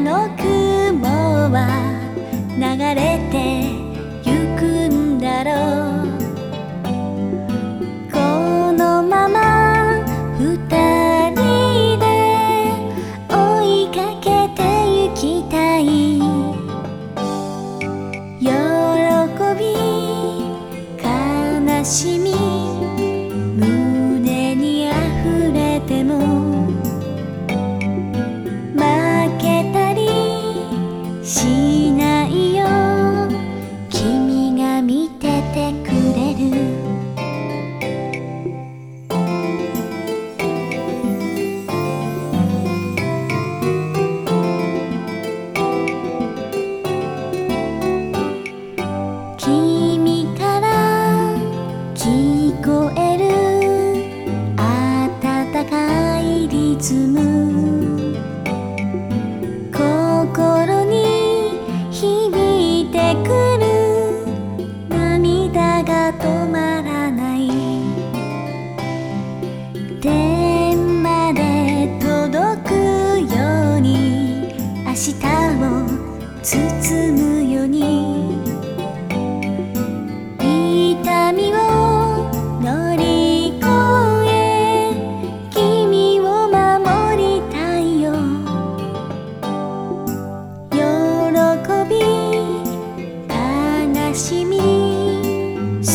の雲は流れてゆくんだろうこのまま二人で追いかけてゆきたい喜び悲しみこえる温かいリズム。心に響いてくる。涙が止まらない。天まで届くように。明日を包む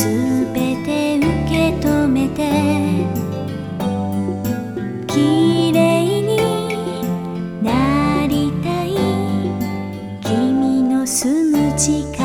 すべて受け止めて綺麗になりたい。君の住む地下